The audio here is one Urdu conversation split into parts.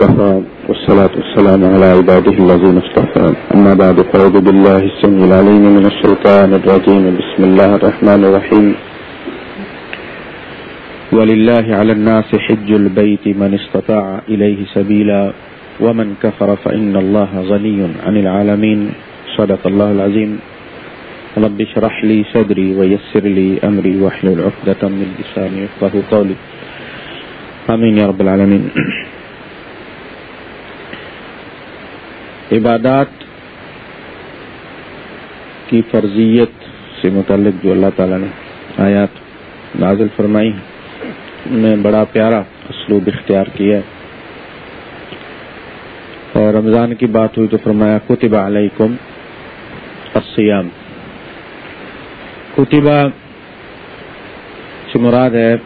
وكفى والصلاة والسلام على عباده الذين اصطفى. أما بعد، فأعوذ بالله السميع العليم من الشيطان الرجيم. بسم الله الرحمن الرحيم. ولله على الناس حج البيت من استطاع إليه سبيلا. ومن كفر فإن الله غني عن العالمين. صدق الله العظيم. رب اشرح لي صدري ويسر لي أمري واحلل عقدة من لساني يفقهوا قولي. آمين يا رب العالمين. عبادات کی فرضیت سے متعلق جو اللہ تعالیٰ نے آیات نازل فرمائی میں بڑا پیارا اسلوب اختیار کیا ہے۔ اور رمضان کی بات ہوئی تو فرمایا کتبہ علیکم السیام کتبہ سے مراد ہے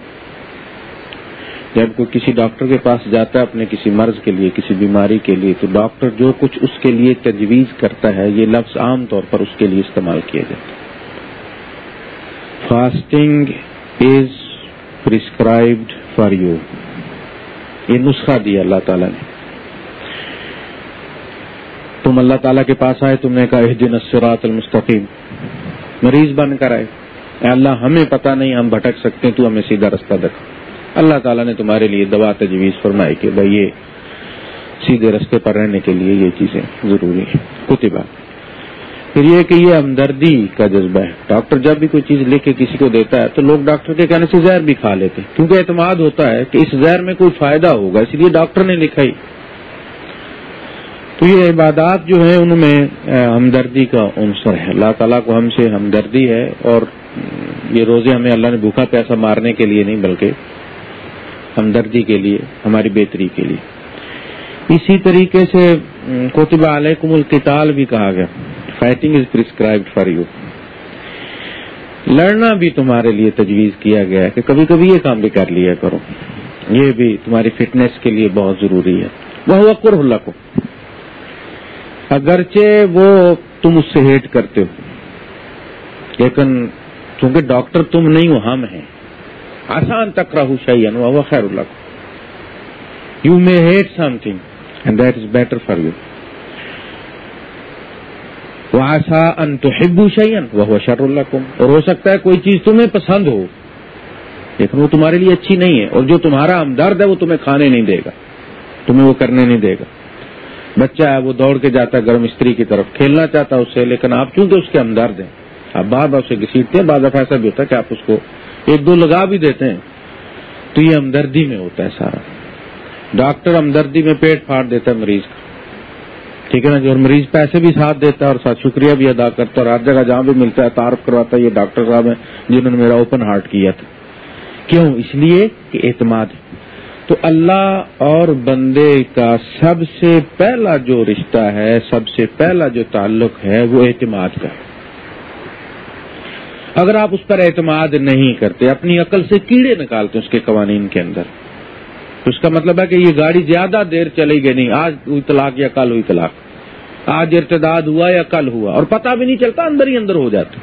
جب کوئی کسی ڈاکٹر کے پاس جاتا ہے اپنے کسی مرض کے لیے، کسی بیماری کے لیے، تو ڈاکٹر جو کچھ اس کے لیے تجویز کرتا ہے، یہ لفظ عام طور پر اس کے لیے استعمال کیا جاتا ہے۔ Fasting is prescribed for you یہ نسخہ دیا اللہ تعالیٰ نے۔ تم اللہ تعالیٰ کے پاس آئے، تم نے کہا دن اسرات المستقیم۔ مریض بن کر آئے۔ اے اللہ، ہمیں پتہ نہیں ہم بھٹک سکتے تو ہمیں سیدھا رستہ دکھا۔ اللہ تعالیٰ نے تمہارے لیے دوا تجویز فرمائی کہ بھائی یہ سیدھے رستے پر رہنے کے لیے یہ چیزیں ضروری ہیں۔ کتبہ پھر یہ کہ یہ ہمدردی کا جذبہ ہے۔ ڈاکٹر جب بھی کوئی چیز لے کے کسی کو دیتا ہے تو لوگ ڈاکٹر کے کہنے سے زہر بھی کھا لیتے ہیں۔ کیونکہ اعتماد ہوتا ہے کہ اس زہر میں کوئی فائدہ ہوگا، اس لیے ڈاکٹر نے لکھا ہی۔ تو یہ عبادات جو ہیں ان میں ہمدردی کا عنصر ہے۔ اللہ تعالیٰ کو ہم سے ہمدردی ہے اور یہ روزے ہمیں اللہ نے بھوکا پیسہ مارنے کے لیے نہیں، بلکہ ہمدردی کے لیے، ہماری بہتری کے لیے۔ اسی طریقے سے کوتبہ علیکم القتال بھی کہا گیا۔ Fighting is prescribed for you لڑنا بھی تمہارے لیے تجویز کیا گیا ہے کہ کبھی کبھی یہ کام بھی کر لیا کرو۔ یہ بھی تمہاری فٹنس کے لیے بہت ضروری ہے۔ وہ وقر اللہ کو اگرچہ وہ تم اس سے ہیٹ کرتے ہو، لیکن چونکہ ڈاکٹر تم نہیں ہو، ہم ہیں۔ آسان تک رہو شعین وہ خیر اللہ you may hate something and that is better for you وہ آسا ان تو ہبو شعین وہ شر اللہ اور ہو سکتا ہے کوئی چیز تمہیں پسند ہو، لیکن وہ تمہارے لیے اچھی نہیں ہے، اور جو تمہارا ہمدرد ہے وہ تمہیں کھانے نہیں دے گا، تمہیں وہ کرنے نہیں دے گا۔ بچہ ہے، وہ دوڑ کے جاتا ہے، گرم استری کی طرف کھیلنا چاہتا ہے اس سے لیکن آپ چونکہ اس کے ہمدرد ہیں، آپ بار بار اسے گھسیٹتے ہیں، بعض دفعہ ایسا بھی ہوتا ہے کہ آپ اس کو ایک دو لگا بھی دیتے ہیں، تو یہ ہمدردی میں ہوتا ہے سارا۔ ڈاکٹر ہمدردی میں پیٹ پھاڑ دیتا ہے مریض کا ٹھیک ہے نا جی؟ اور مریض پیسے بھی ساتھ دیتا ہے اور ساتھ شکریہ بھی ادا کرتا ہے۔ اور ہر جگہ جہاں بھی ملتا ہے، تعارف کرواتا ہے۔ یہ ڈاکٹر صاحب ہیں جنہوں نے میرا اوپن ہارٹ کیا تھا۔ کیوں؟ اس لیے کہ اعتماد تو اللہ اور بندے کا سب سے پہلا جو رشتہ ہے، سب سے پہلا جو تعلق ہے، وہ اعتماد کا ہے۔ اگر آپ اس پر اعتماد نہیں کرتے، اپنی عقل سے کیڑے نکالتے اس کے قوانین کے اندر۔ تو اس کا مطلب ہے کہ یہ گاڑی زیادہ دیر چلے گی نہیں، آج ہوئی طلاق یا کل ہوئی طلاق۔ آج ارتداد ہوا یا کل ہوا، اور پتہ بھی نہیں چلتا اندر ہی اندر ہو جاتا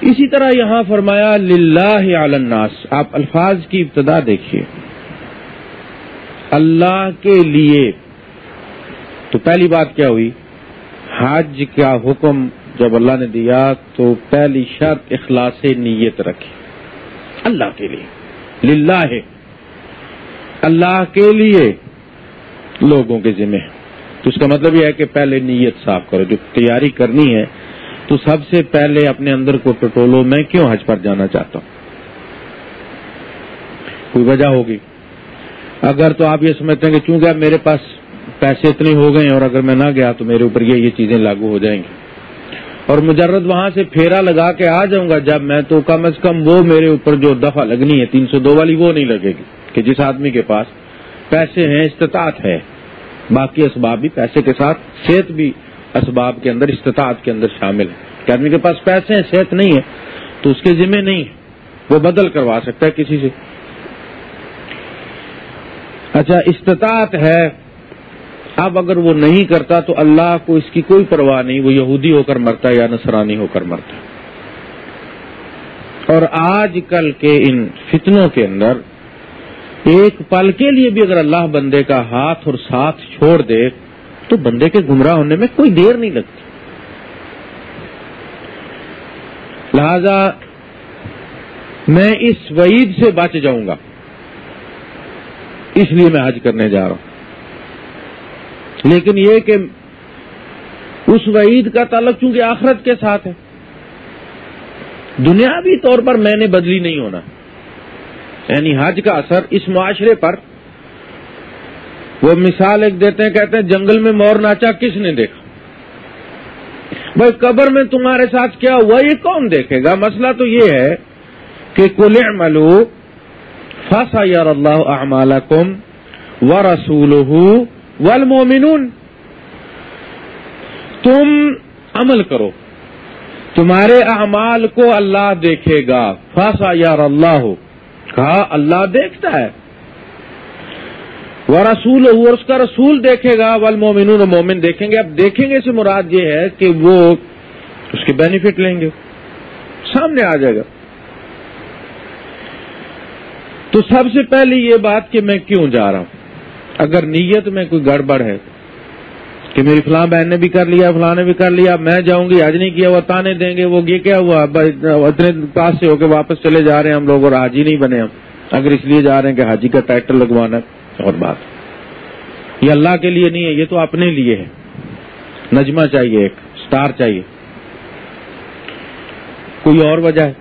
اسی طرح یہاں فرمایا، للہ الناس۔ آپ الفاظ کی ابتدا دیکھیے۔ اللہ کے لیے تو پہلی بات کیا ہوئی؟ حج کا حکم جب اللہ نے دیا تو پہلی شرط اخلاص نیت رکھی اللہ کے لیے۔ للہ۔ ہے اللہ کے لیے لوگوں کے ذمہ۔ تو اس کا مطلب یہ ہے کہ پہلے نیت صاف کرو۔ جو تیاری کرنی ہے، تو سب سے پہلے اپنے اندر کو پٹولو میں کیوں حج پر جانا چاہتا ہوں؟ کوئی وجہ ہوگی؟ اگر تو آپ یہ سمجھتے ہیں کہ چونکہ میرے پاس پیسے اتنے ہو گئے اور اگر میں نہ گیا تو میرے اوپر یہ یہ چیزیں لاگو ہو جائیں گی۔ اور مجرد وہاں سے پھیرا لگا کے آ جاؤں گا، جب میں تو کم از کم وہ میرے اوپر جو دفعہ لگنی ہے، تین سو دو والی وہ نہیں لگے گی کہ جس آدمی کے پاس پیسے ہیں، استطاعت ہے۔ باقی اسباب بھی پیسے کے ساتھ، صحت بھی اسباب کے اندر، استطاعت کے اندر شامل ہے۔ کہ آدمی کے پاس پیسے ہیں، صحت نہیں ہے، تو اس کے ذمہ نہیں ہے۔ وہ بدل کروا سکتا ہے کسی سے۔ اچھا استطاعت ہے۔ اب اگر وہ نہیں کرتا تو اللہ کو اس کی کوئی پرواہ نہیں، وہ یہودی ہو کر مرتا یا نصرانی ہو کر مرتا اور آج کل کے ان فتنوں کے اندر ایک پل کے لیے بھی اگر اللہ بندے کا ہاتھ اور ساتھ چھوڑ دے تو بندے کے گمراہ ہونے میں کوئی دیر نہیں لگتی۔ لہذا میں اس وعید سے بچ جاؤں گا۔ اس لیے میں حج کرنے جا رہا ہوں۔ لیکن یہ کہ اس وعید کا تعلق چونکہ آخرت کے ساتھ ہے۔ دنیاوی طور پر میں نے بدلی نہیں ہونا۔ یعنی حج کا اثر اس معاشرے پر۔ وہ مثال ایک دیتے ہیں، کہتے ہیں، جنگل میں مور ناچا کس نے دیکھا؟ بھائی، قبر میں تمہارے ساتھ کیا ہوا؟ یہ کون دیکھے گا؟ مسئلہ تو یہ ہے کہ کل ملو فسا یار اللہ احمال کم و رسول تم عمل کرو۔ تمہارے اعمال کو اللہ دیکھے گا۔ فاسا یار اللہ ہو کہا، اللہ دیکھتا ہے۔ وہ رسول ہو اور اس کا رسول دیکھے گا۔ ول مومن مومن دیکھیں گے۔ اب دیکھیں گے سے مراد یہ ہے کہ وہ اس کے بینیفٹ لیں گے۔ سامنے آ جائے گا۔ تو سب سے پہلے یہ بات کہ میں کیوں جا رہا ہوں؟ اگر نیت میں کوئی گڑبڑ ہے کہ میری فلاں بہن نے بھی کر لیا، فلاں نے بھی کر لیا میں جاؤں گی، آج نہیں کیا وہ تانے دیں گے، وہ یہ کیا ہوا؟ اتنے پاس سے ہو کے واپس چلے جا رہے ہیں ہم لوگ اور حاجی نہیں بنے ہم۔ اگر اس لیے جا رہے ہیں کہ حاجی کا ٹائٹل لگوانا اور بات۔ یہ اللہ کے لیے نہیں ہے، یہ تو اپنے لیے ہے۔ نجمہ چاہیے ایک، سٹار چاہیے۔ کوئی اور وجہ ہے؟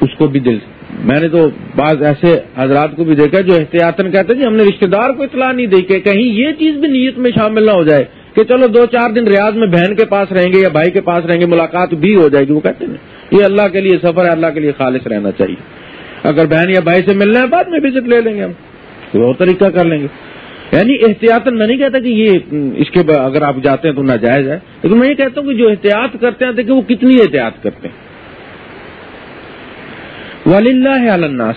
اس کو بھی دل میں نے تو بعض ایسے حضرات کو بھی دیکھا جو احتیاطن کہتے ہیں جی ہم نے رشتہ دار کو اطلاع نہیں دی کہ کہیں یہ چیز بھی نیت میں شامل نہ ہو جائے کہ چلو دو چار دن ریاض میں بہن کے پاس رہیں گے یا بھائی کے پاس رہیں گے، ملاقات بھی ہو جائے گی، وہ کہتے ہیں یہ اللہ کے لیے سفر ہے، اللہ کے لیے خالص رہنا چاہیے۔ اگر بہن یا بھائی سے ملنا ہے، بعد میں وزٹ لے لیں گے ہم کوئی اور طریقہ کر لیں گے۔ یعنی احتیاط میں نہیں کہتا کہ یہ اس کے اگر آپ جاتے ہیں تو ناجائز ہے، لیکن میں یہ کہتا ہوں کہ جو احتیاط کرتے ہیں، دیکھیں وہ کتنی احتیاط کرتے ہیں۔ ولی اللہ الناس۔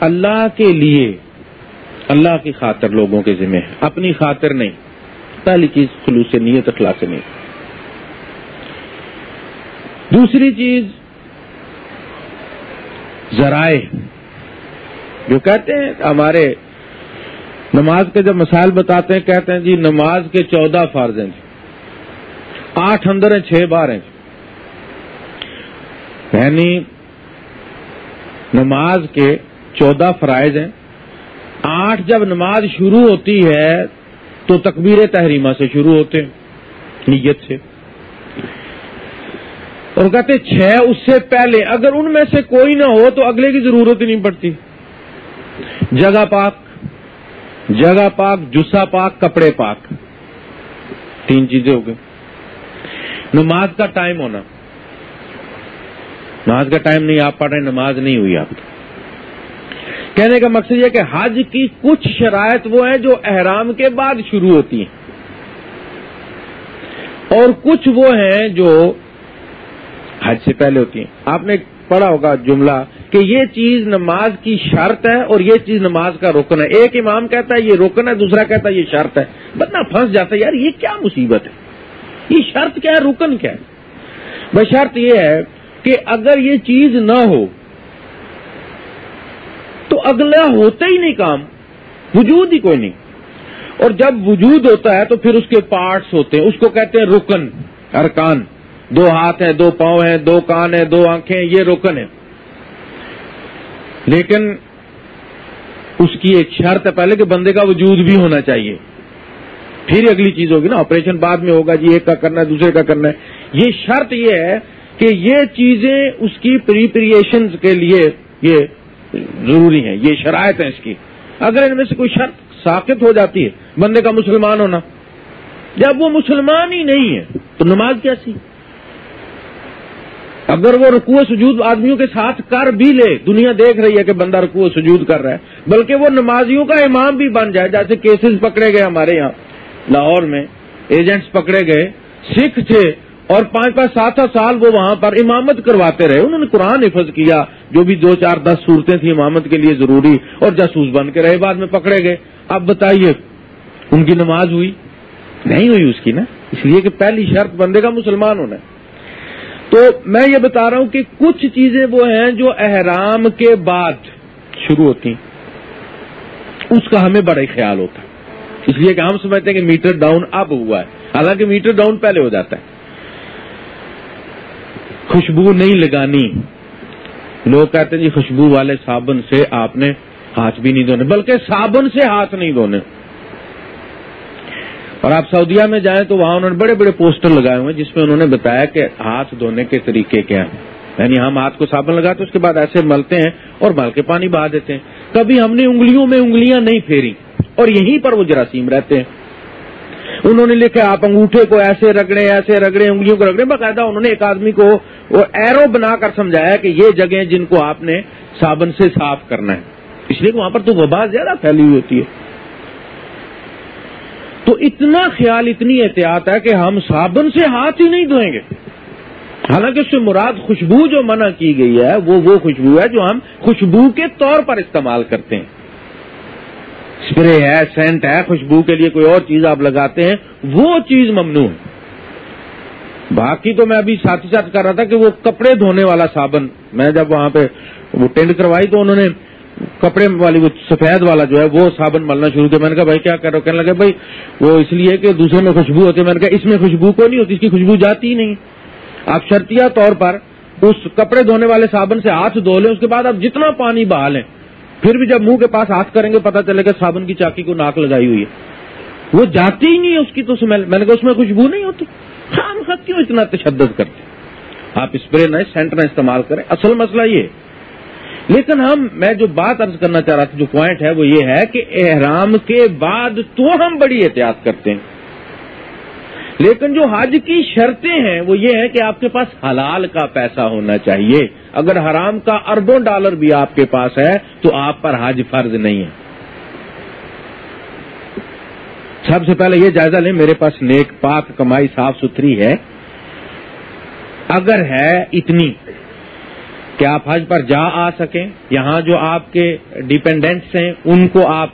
اللہ کے لیے، اللہ کی خاطر لوگوں کے ذمہ ہے۔ اپنی خاطر نہیں۔ پہلی چیز خلوص نیت اخلاق نہیں دوسری چیز ذرائع۔ جو کہتے ہیں، ہمارے نماز کے جب مسائل بتاتے ہیں، کہتے ہیں جی نماز کے چودہ فرض ہیں جی۔ آٹھ اندر ہیں، چھ بار ہیں جی۔ یعنی نماز کے چودہ فرائض ہیں۔ آٹھ جب نماز شروع ہوتی ہے تو تکبیر تحریمہ سے شروع ہوتے ہیں، نیت سے۔ اور کہتے چھ اس سے پہلے، اگر ان میں سے کوئی نہ ہو تو اگلے کی ضرورت ہی نہیں پڑتی۔ جگہ پاک جگہ پاک، جسا پاک، کپڑے پاک۔ تین چیزیں ہو گئی نماز کا ٹائم ہونا۔ نماز کا ٹائم نہیں، آپ پڑھ رہے نماز نہیں ہوئی آپ کی۔ کہنے کا مقصد یہ کہ حج کی کچھ شرائط وہ ہیں جو احرام کے بعد شروع ہوتی ہیں۔ اور کچھ وہ ہیں جو حج سے پہلے ہوتی ہیں۔ آپ نے پڑھا ہوگا جملہ کہ یہ چیز نماز کی شرط ہے اور یہ چیز نماز کا رکن ہے۔ ایک امام کہتا ہے یہ رکن ہے، دوسرا کہتا ہے یہ شرط ہے۔ بندہ پھنس جاتا ہے، یار یہ کیا مصیبت ہے؟ یہ شرط کیا ہے، رکن کیا ہے؟ بس شرط یہ ہے کہ اگر یہ چیز نہ ہو تو اگلا ہوتا ہی نہیں کام، وجود ہی کوئی نہیں۔ اور جب وجود ہوتا ہے تو پھر اس کے پارٹس ہوتے ہیں، اس کو کہتے ہیں رکن، ارکان۔ دو ہاتھ ہیں، دو پاؤں ہیں، دو کان ہیں، دو آنکھیں ہیں، یہ رکن ہے لیکن اس کی ایک شرط ہے پہلے کہ بندے کا وجود بھی ہونا چاہیے۔ پھر اگلی چیز ہوگی نا آپریشن بعد میں ہوگا جی ایک کا کرنا ہے، دوسرے کا کرنا ہے۔ یہ شرط یہ ہے کہ یہ چیزیں اس کی پریپریشن کے لیے یہ ضروری ہیں، یہ شرائط ہیں اس کی۔ اگر ان میں سے کوئی شرط ساکت ہو جاتی ہے، بندے کا مسلمان ہونا، جب وہ مسلمان ہی نہیں ہے، تو نماز کیسی اگر وہ رکوع سجود آدمیوں کے ساتھ کر بھی لے، دنیا دیکھ رہی ہے کہ بندہ رکوع سجود کر رہا ہے، بلکہ وہ نمازیوں کا امام بھی بن جائے، جیسے کیسز پکڑے گئے ہمارے یہاں، لاہور میں ایجنٹس پکڑے گئے، سکھ تھے اور پانچ پانچ سات سات سال وہ وہاں پر امامت کرواتے رہے۔ انہوں نے قرآن حفظ کیا، جو بھی دو چار دس صورتیں تھیں امامت کے لیے ضروری اور جاسوس بن کے رہے، بعد میں پکڑے گئے۔ اب بتائیے، ان کی نماز ہوئی؟ نہیں ہوئی اس کی نا۔ اس لیے کہ پہلی شرط بندے کا مسلمان ہونا ہے۔ تو میں یہ بتا رہا ہوں کہ کچھ چیزیں وہ ہیں جو احرام کے بعد شروع ہوتی اس کا ہمیں بڑا ہی خیال ہوتا ہے۔ اس لیے کہ ہم سمجھتے ہیں کہ میٹر ڈاؤن اب ہوا ہے۔ حالانکہ میٹر ڈاؤن پہلے ہو جاتا ہے۔ خوشبو نہیں لگانی۔ لوگ کہتے ہیں جی خوشبو والے صابن سے آپ نے ہاتھ بھی نہیں دھونے، بلکہ صابن سے ہاتھ نہیں دھونے۔ اور آپ سعودیہ میں جائیں تو وہاں انہوں نے بڑے بڑے پوسٹر لگائے ہوئے جس میں انہوں نے بتایا کہ ہاتھ دھونے کے طریقے کیا ہیں۔ یعنی ہم ہاتھ کو صابن لگاتے اس کے بعد ایسے ملتے ہیں اور مل کے پانی بہا دیتے ہیں۔ کبھی ہم نے انگلیوں میں انگلیاں نہیں پھیری اور یہیں پر وہ جراثیم رہتے ہیں۔ انہوں نے لکھا، آپ انگوٹھے کو ایسے رگڑے ایسے رگڑے انگلیوں کو رگڑے باقاعدہ انہوں نے ایک آدمی کو وہ ایرو بنا کر سمجھایا کہ یہ جگہ جن کو آپ نے صابن سے صاف کرنا ہے۔ اس لیے کہ وہاں پر تو وبا زیادہ پھیلی ہوئی ہوتی ہے۔ تو اتنا خیال، اتنی احتیاط ہے کہ ہم صابن سے ہاتھ ہی نہیں دھوئیں گے۔ حالانکہ اس سے مراد خوشبو جو منع کی گئی ہے، وہ وہ خوشبو ہے جو ہم خوشبو کے طور پر استعمال کرتے ہیں۔ اسپرے ہے، سینٹ ہے، خوشبو کے لیے کوئی اور چیز آپ لگاتے ہیں، وہ چیز ممنوع ہے۔ باقی تو میں ابھی ساتھ ہی ساتھ کر رہا تھا کہ وہ کپڑے دھونے والا صابن، میں جب وہاں پہ وہ ٹینڈ کروائی تو انہوں نے کپڑے والی وہ سفید والا جو ہے وہ صابن ملنا شروع کیا۔ میں نے کہا، بھائی، کیا کر رہا کہنے لگا بھائی، وہ اس لیے کہ دوسرے میں خوشبو ہوتی ہے۔ میں نے کہا، اس میں خوشبو کو نہیں ہوتی، اس کی خوشبو جاتی ہی نہیں۔ آپ شرطیہ طور پر اس کپڑے دھونے والے صابن سے ہاتھ دھو لیں، اس کے بعد آپ جتنا پانی بہا لیں، پھر بھی جب منہ کے پاس ہاتھ کریں گے پتا چلے گا صابن کی چاکی کو ناک لگائی ہوئی ہے۔ وہ جاتی ہی نہیں ہے اس کی تو سمیل میں نے کہا، اس میں خوشبو نہیں ہوتی۔ خام کیوں اتنا تشدد کرتے آپ اسپرے نہ سینٹ نہ استعمال کریں۔ اصل مسئلہ یہ لیکن ہم، میں جو بات ارض کرنا چاہ رہا تھا، جو پوائنٹ ہے، وہ یہ ہے کہ احرام کے بعد تو ہم بڑی احتیاط کرتے ہیں۔ لیکن جو حج کی شرطیں ہیں، وہ یہ ہے کہ آپ کے پاس حلال کا پیسہ ہونا چاہیے۔ اگر حرام کا اربوں ڈالر بھی آپ کے پاس ہے، تو آپ پر حج فرض نہیں ہے۔ سب سے پہلے یہ جائزہ لیں، میرے پاس نیک پاک، کمائی صاف ستھری ہے۔ اگر ہے اتنی کہ آپ حج پر جا آ سکیں، یہاں جو آپ کے ڈیپینڈنٹس ہیں، ان کو آپ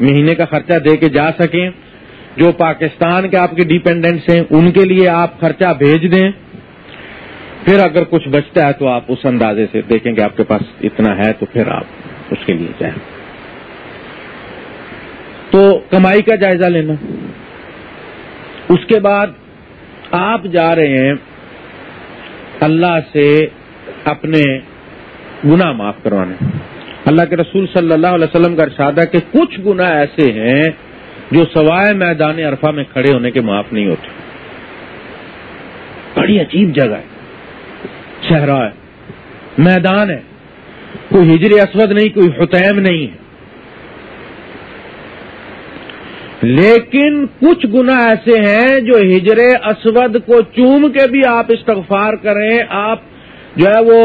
مہینے کا خرچہ دے کے جا سکیں۔ جو پاکستان کے آپ کے ڈیپینڈنٹس ہیں، ان کے لیے آپ خرچہ بھیج دیں۔ پھر اگر کچھ بچتا ہے تو آپ اس اندازے سے دیکھیں گے آپ کے پاس اتنا ہے تو پھر آپ اس کے لیے جائیں۔ تو کمائی کا جائزہ لینا۔ اس کے بعد آپ جا رہے ہیں اللہ سے اپنے گناہ معاف کروانے۔ اللہ کے رسول صلی اللہ علیہ وسلم کا ارشاد ہے کہ کچھ گناہ ایسے ہیں جو سوائے میدان عرفہ میں کھڑے ہونے کے معاف نہیں ہوتے۔ بڑی عجیب جگہ ہے، صحرا ہے، میدان ہے۔ کوئی ہجر اسود نہیں، کوئی حتیم نہیں ہے۔ لیکن کچھ گنا ایسے ہیں جو ہجر اسود کو چوم کے بھی آپ استغفار کریں، آپ جو ہے وہ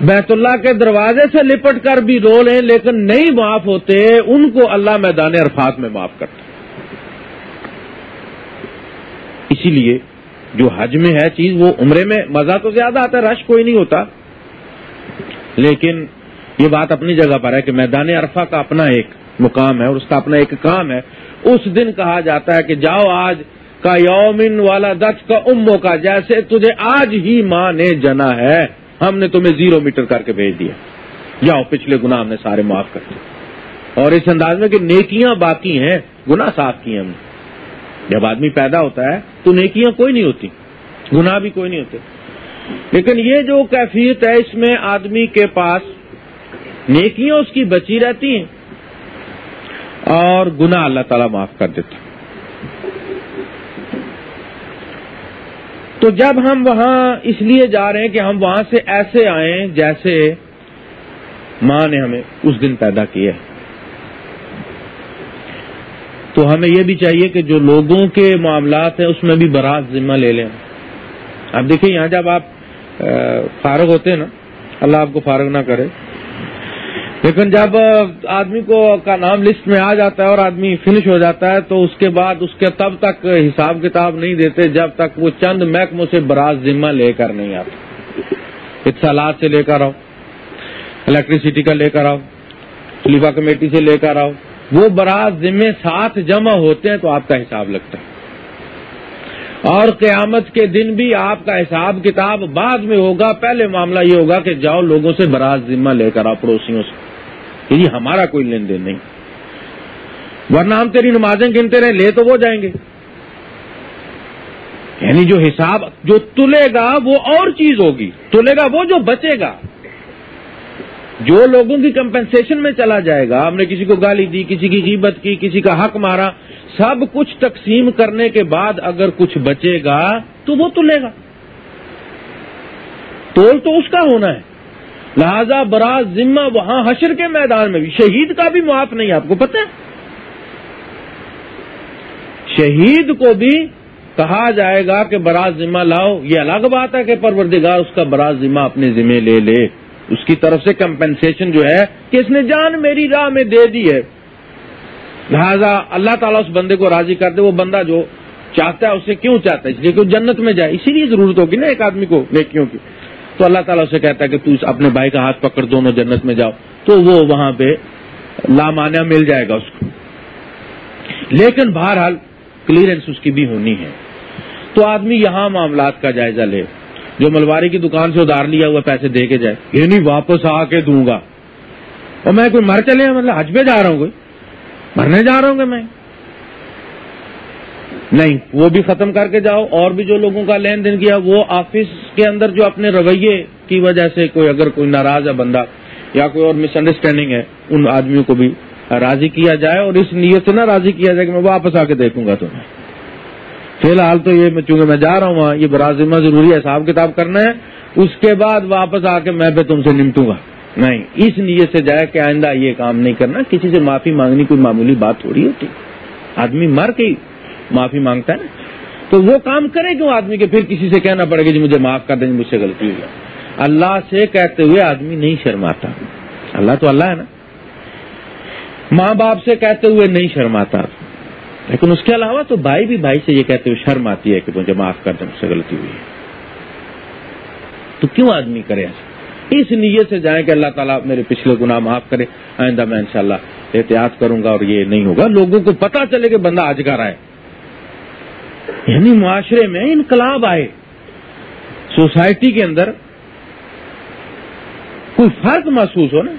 بیت اللہ کے دروازے سے لپٹ کر بھی رو لیں، لیکن نہیں معاف ہوتے، ان کو اللہ میدان عرفات میں معاف کرتا اسی لیے جو حج میں ہے چیز، وہ عمرے میں مزہ تو زیادہ آتا ہے، رش کوئی نہیں ہوتا۔ لیکن یہ بات اپنی جگہ پر ہے کہ میدان عرفہ کا اپنا ایک مقام ہے اور اس کا اپنا ایک کام ہے۔ اس دن کہا جاتا ہے کہ جاؤ آج کا یومن والا دچ کا امو کا، جیسے تجھے آج ہی ماں نے جنا ہے۔ ہم نے تمہیں زیرو میٹر کر کے بھیج دیا۔ جاؤ، پچھلے گنا ہم نے سارے معاف کر دیے۔ اور اس انداز میں کہ نیکیاں باقی ہیں گنا صاف کیے ہم نے۔ جب آدمی پیدا ہوتا ہے تو نیکیاں کوئی نہیں ہوتی، گناہ بھی کوئی نہیں ہوتے۔ لیکن یہ جو کیفیت ہے اس میں آدمی کے پاس، نیکیاں اس کی بچی رہتی ہیں۔ اور گنا اللہ تعالیٰ معاف کر دیتا۔ تو جب ہم وہاں اس لیے جا رہے ہیں کہ ہم وہاں سے ایسے آئیں جیسے ماں نے ہمیں اس دن پیدا کیا تو ہمیں یہ بھی چاہیے کہ جو لوگوں کے معاملات ہیں اس میں بھی برات ذمہ لے لیں۔ اب دیکھیں یہاں جب آپ فارغ ہوتے ہیں نا، اللہ آپ کو فارغ نہ کرے۔ لیکن جب آدمی کو کا نام لسٹ میں آ جاتا ہے اور آدمی فنش ہو جاتا ہے تو اس کے بعد اس کے تب تک حساب کتاب نہیں دیتے، جب تک وہ چند محکموں سے براز ذمہ لے کر نہیں آتے اتصالات سے لے کر آؤ الیکٹریسٹی کا لے کر آؤ، خلیفہ کمیٹی سے لے کر آؤ۔ وہ براز ذمے ساتھ جمع ہوتے ہیں تو آپ کا حساب لگتا ہے۔ اور قیامت کے دن بھی آپ کا حساب کتاب بعد میں ہوگا۔ پہلے معاملہ یہ ہوگا کہ جاؤ لوگوں سے براز ذمہ لے کر آؤ، پڑوسیوں سے۔ کہ جی ہمارا کوئی لین دین نہیں۔ ورنہ ہم تیری نمازیں گنتے رہے لے تو وہ جائیں گے۔ یعنی جو حساب جو تلے گا وہ اور چیز ہوگی۔ تلے گا وہ جو بچے گا۔ جو لوگوں کی کمپنسیشن میں چلا جائے گا، ہم نے کسی کو گالی دی، کسی کی قیمت کی، کسی کا حق مارا، سب کچھ تقسیم کرنے کے بعد اگر کچھ بچے گا تو وہ تلے گا۔ تول تو اس کا ہونا ہے۔ لہذا براز ذمہ وہاں حشر کے میدان میں بھی شہید کا بھی معاف نہیں، آپ کو پتہ ہے؟ شہید کو بھی کہا جائے گا کہ براز ذمہ لاؤ۔ یہ الگ بات ہے کہ پروردگار اس کا براز ذمہ اپنے ذمہ لے لے۔ اس کی طرف سے کمپنسیشن جو ہے کہ اس نے جان میری راہ میں دے دی ہے۔ لہذا اللہ تعالیٰ اس بندے کو راضی کر دے، وہ بندہ جو چاہتا ہے اسے کیوں چاہتا ہے؟ اس لیے کہ وہ جنت میں جائے۔ اسی لیے ضرورت ہوگی نا ایک آدمی کو، نیکیوں کی۔ تو اللہ تعالیٰ اسے کہتا ہے کہ تو اپنے بھائی کا ہاتھ پکڑ دونوں جنت میں جاؤ۔ تو وہ وہاں پہ لامانیہ مل جائے گا اس کو۔ لیکن بہرحال کلیئرنس اس کی بھی ہونی ہے۔ تو آدمی یہاں معاملات کا جائزہ لے، جو ملواری کی دکان سے ادار لیا ہوا پیسے دے کے جائے۔ یہ نہیں واپس آ کے دوں گا۔ اور میں کوئی مر چلے مطلب حج پہ جا رہا ہوں کوئی؟ مرنے جا رہا ہوں گا میں؟ نہیں، وہ بھی ختم کر کے جاؤ، اور بھی جو لوگوں کا لین دین کیا، وہ آفس کے اندر جو اپنے رویے کی وجہ سے کوئی اگر کوئی ناراض ہے بندہ یا کوئی اور مس انڈرسٹینڈنگ ہے، ان آدمیوں کو بھی راضی کیا جائے اور اس نیت سے نہ راضی کیا جائے کہ میں واپس آ کے دیکھوں گا تمہیں۔ فی الحال تو یہ چونکہ میں جا رہا ہوں وہاں، یہ برازمہ ضروری ہے، حساب کتاب کرنا ہے، اس کے بعد واپس آ کے میں بھی تم سے نمٹوں گا۔ نہیں، اس نیت سے جائے کہ آئندہ یہ کام نہیں کرنا، کسی سے معافی مانگنی، کوئی معمولی بات تھوڑی ہوتی۔ آدمی مر کے معافی مانگتا ہے نا؟ تو وہ کام کرے کیوں آدمی کے؟ پھر کسی سے کہنا پڑے گا جی مجھے معاف کر دیں جی مجھ سے غلطی ہوئی اللہ سے کہتے ہوئے آدمی نہیں شرماتا۔ اللہ تو اللہ ہے نا۔ ماں باپ سے کہتے ہوئے نہیں شرماتا۔ لیکن اس کے علاوہ تو بھائی بھی بھائی سے یہ کہتے ہوئے شرم آتی ہے کہ مجھے معاف کر دیں، مجھ سے غلطی ہوئی ہے۔ تو کیوں آدمی کرے ایسا؟ اس نیت سے جائیں کہ اللہ تعالیٰ میرے پچھلے گناہ معاف کرے۔ آئندہ میں انشاءاللہ احتیاط کروں گا اور یہ نہیں ہوگا۔ لوگوں کو پتا چلے کہ بندہ آج کر آئے۔ یعنی معاشرے میں انقلاب آئے، سوسائٹی کے اندر کوئی فرق محسوس ہو نا؟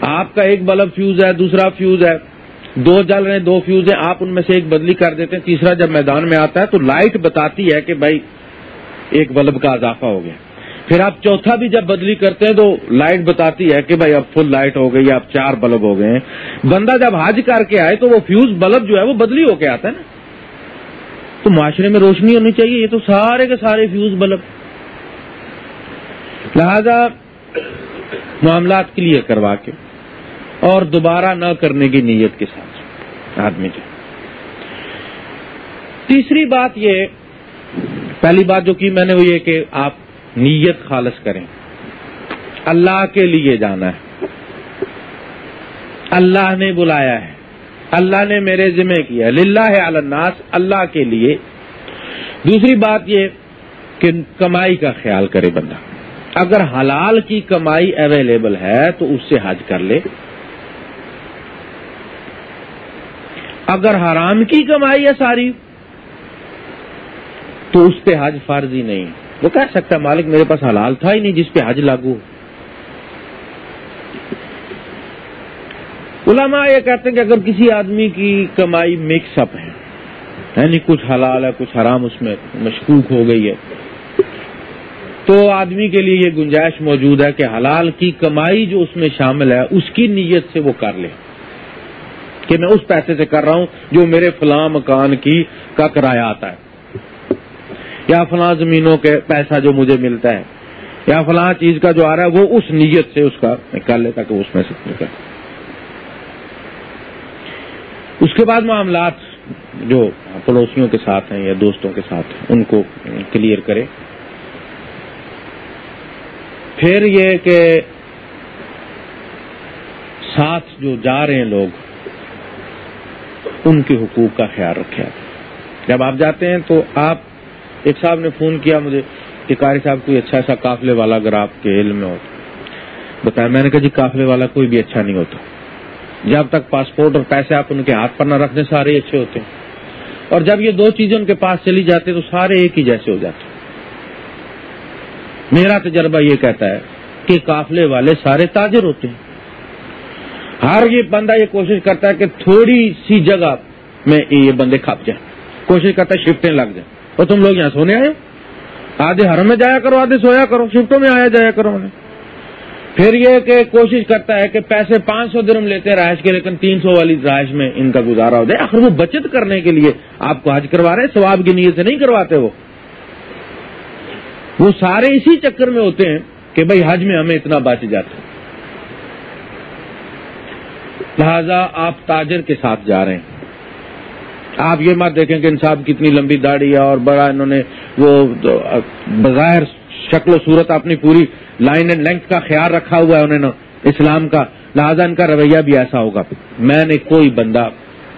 آپ کا ایک بلب فیوز ہے، دوسرا فیوز ہے، دو جل رہے دو فیوز ہیں، آپ ان میں سے ایک بدلی کر دیتے ہیں، تیسرا جب میدان میں آتا ہے تو لائٹ بتاتی ہے کہ بھائی ایک بلب کا اضافہ ہو گیا۔ پھر آپ چوتھا بھی جب بدلی کرتے ہیں تو لائٹ بتاتی ہے کہ بھائی اب فل لائٹ ہو گئی، اب چار بلب ہو گئے ہیں۔ بندہ جب حج کر کے آئے تو وہ فیوز بلب جو ہے وہ بدلی ہو کے آتا ہے نا؟ تو معاشرے میں روشنی ہونی چاہیے، یہ تو سارے کے سارے فیوز بلب۔ لہذا معاملات کلیئر کروا کے اور دوبارہ نہ کرنے کی نیت کے ساتھ۔ آدمی کی تیسری بات یہ، پہلی بات جو کی میں نے وہ یہ کہ آپ نیت خالص کریں۔ اللہ کے لیے جانا ہے۔ اللہ نے بلایا ہے۔ اللہ نے میرے ذمہ کیا۔ للہ ہے الناس، اللہ کے لیے۔ دوسری بات یہ کہ کمائی کا خیال کرے بندہ۔ اگر حلال کی کمائی اویلیبل ہے تو اس سے حج کر لے۔ اگر حرام کی کمائی ہے ساری، تو اس پہ حج فرض ہی نہیں۔ وہ کہہ سکتا ہے، مالک میرے پاس حلال تھا ہی نہیں، جس پہ حج لاگو۔ علماء یہ کہتے ہیں کہ اگر کسی آدمی کی کمائی مکس اپ ہے یعنی کچھ حلال ہے، کچھ حرام اس میں مشکوک ہو گئی ہے، تو آدمی کے لیے یہ گنجائش موجود ہے کہ حلال کی کمائی جو اس میں شامل ہے، اس کی نیت سے وہ کر لے۔ کہ میں اس پیسے سے کر رہا ہوں جو میرے فلاں مکان کی کا کرایہ آتا ہے۔ یا فلاں زمینوں کے پیسہ جو مجھے ملتا ہے، یا فلاں چیز کا جو آ رہا ہے، وہ اس نیت سے اس کا نکال لیتا کہ اس میں سے نکل اس کے بعد معاملات جو پڑوسیوں کے ساتھ ہیں یا دوستوں کے ساتھ ان کو کلیئر کرے پھر یہ کہ ساتھ جو جا رہے ہیں لوگ، ان کے حقوق کا خیال رکھے جب آپ جاتے ہیں تو آپ، ایک صاحب نے فون کیا مجھے کہ قاری صاحب، کوئی اچھا سا قافلے والا اگر آپ کے علم میں ہو۔ بتایا، میں نے کہا جی قافلے والا کوئی بھی اچھا نہیں ہوتا۔ جب تک پاسپورٹ اور پیسے آپ ان کے ہاتھ پر نہ رکھنے سارے اچھے ہوتے ہیں۔ اور جب یہ دو چیزیں ان کے پاس چلی جاتی تو سارے ایک ہی جیسے ہو جاتے میرا تجربہ یہ کہتا ہے کہ قافلے والے سارے تاجر ہوتے ہیں۔ ہر یہ بندہ یہ کوشش کرتا ہے کہ تھوڑی سی جگہ میں یہ بندے کھپ جائیں۔ کوشش کرتا ہے شفٹیں لگ جائیں۔ اور تم لوگ یہاں سونے آئے؟ آدھے ہر میں جایا کرو، آدھے سویا کرو، شفٹوں میں آیا جایا کرو انہیں۔ پھر یہ کہ کوشش کرتا ہے کہ پیسے پانچ سو درم لیتے ہیں رہائش کے، لیکن تین سو والی رہائش میں ان کا گزارا ہو جائے۔ آخر وہ بچت کرنے کے لیے آپ کو حج کروا رہے ہیں، ثواب کی نیت سے نہیں کرواتے وہ۔ وہ سارے اسی چکر میں ہوتے ہیں کہ بھائی حج میں ہمیں اتنا بچ جاتا لہذا آپ تاجر کے ساتھ جا رہے ہیں۔ آپ یہ مت دیکھیں کہ انصاف کتنی لمبی داڑھی ہے اور بڑا انہوں نے وہ بظاہر شکل و صورت اپنی پوری لائن اینڈ لینتھ کا خیال رکھا ہوا ہے انہوں نے اسلام کا، لہذا ان کا رویہ بھی ایسا ہوگا۔ میں نے کوئی بندہ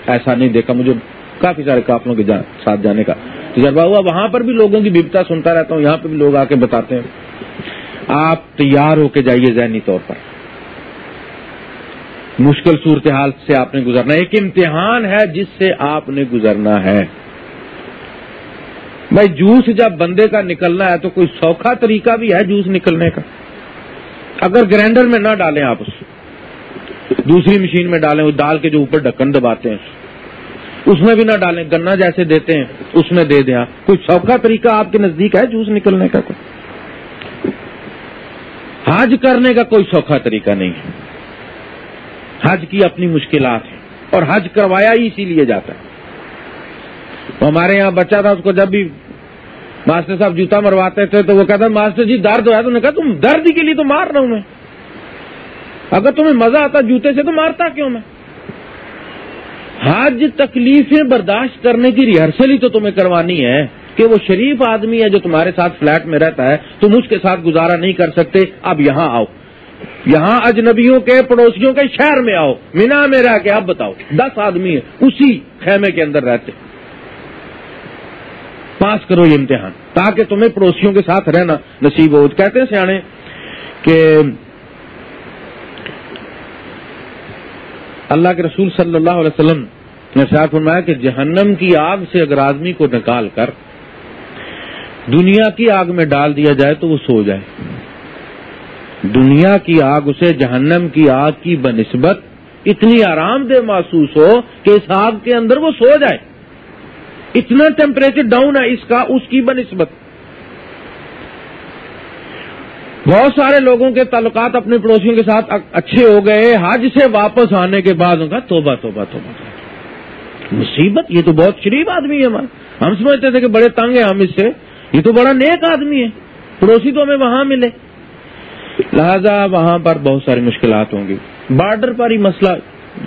ایسا نہیں دیکھا، مجھے کافی سارے قافلوں کے ساتھ جانے کا تجربہ ہوا۔ وہاں پر بھی لوگوں کی بپتا سنتا رہتا ہوں، یہاں پہ بھی لوگ آ کے بتاتے ہیں۔ آپ تیار ہو کے جائیے ذہنی طور پر۔ مشکل صورتحال سے آپ نے گزرنا ایک امتحان ہے جس سے آپ نے گزرنا ہے۔ بھائی جوس جب بندے کا نکلنا ہے تو کوئی سوکھا طریقہ بھی ہے جوس نکلنے کا؟ اگر گرینڈر میں نہ ڈالیں آپ اس دوسری مشین میں ڈالیں ڈال کے جو اوپر ڈکن دباتے ہیں، اس میں بھی نہ ڈالیں، گنا جیسے دیتے ہیں، اس میں دے دیں آپ۔ کوئی سوکھا طریقہ آپ کے نزدیک ہے جوس نکلنے کا کوئی؟ حج کرنے کا کوئی سوکھا طریقہ نہیں ہے۔ حج کی اپنی مشکلات ہیں اور حج کروایا ہی اسی لیے جاتا ہے۔ ہمارے یہاں بچہ تھا، اس کو جب بھی ماسٹر صاحب جوتا مرواتے تھے تو وہ کہتا ماسٹر جی درد ہوا تو نے کہا، تم درد کے لیے تو مار رہا ہوں میں۔ اگر تمہیں مزہ آتا جوتے سے تو مارتا کیوں میں؟ حج تکلیفیں برداشت کرنے کی ریہرسل ہی تو تمہیں کروانی ہے کہ وہ شریف آدمی ہے جو تمہارے ساتھ فلیٹ میں رہتا ہے، تم اس کے ساتھ گزارا نہیں کر سکتے۔ اب یہاں آؤ۔ یہاں اجنبیوں کے پڑوسیوں کے شہر میں آؤ۔ مینا میں رہ کے اب بتاؤ۔ دس آدمی ہیں، اسی خیمے کے اندر رہتے۔ پاس کرو یہ امتحان، تاکہ تمہیں پڑوسیوں کے ساتھ رہنا نصیب ہو۔ کہتے ہیں سیانے کہ اللہ کے رسول صلی اللہ علیہ وسلم نے ساتھ فرمایا کہ جہنم کی آگ سے اگر آدمی کو نکال کر دنیا کی آگ میں ڈال دیا جائے تو وہ سو جائے۔ دنیا کی آگ اسے جہنم کی آگ کی بنسبت اتنی آرام دہ محسوس ہو کہ اس آگ کے اندر وہ سو جائے۔ اتنا ٹیمپریچر ڈاؤن ہے اس کا، اس کی بنسبت۔ بہت سارے لوگوں کے تعلقات اپنے پڑوسیوں کے ساتھ اچھے ہو گئے، حج سے واپس آنے کے بعد ان کا توبہ توبہ توبہ مصیبت، یہ تو بہت شریف آدمی ہے ہمارا ہم سمجھتے تھے کہ بڑے تنگ ہیں ہم اس سے۔ یہ تو بڑا نیک آدمی ہے۔ پڑوسی تو ہمیں وہاں ملے۔ لہذا وہاں پر بہت ساری مشکلات ہوں گی۔ بارڈر پر ہی مسئلہ،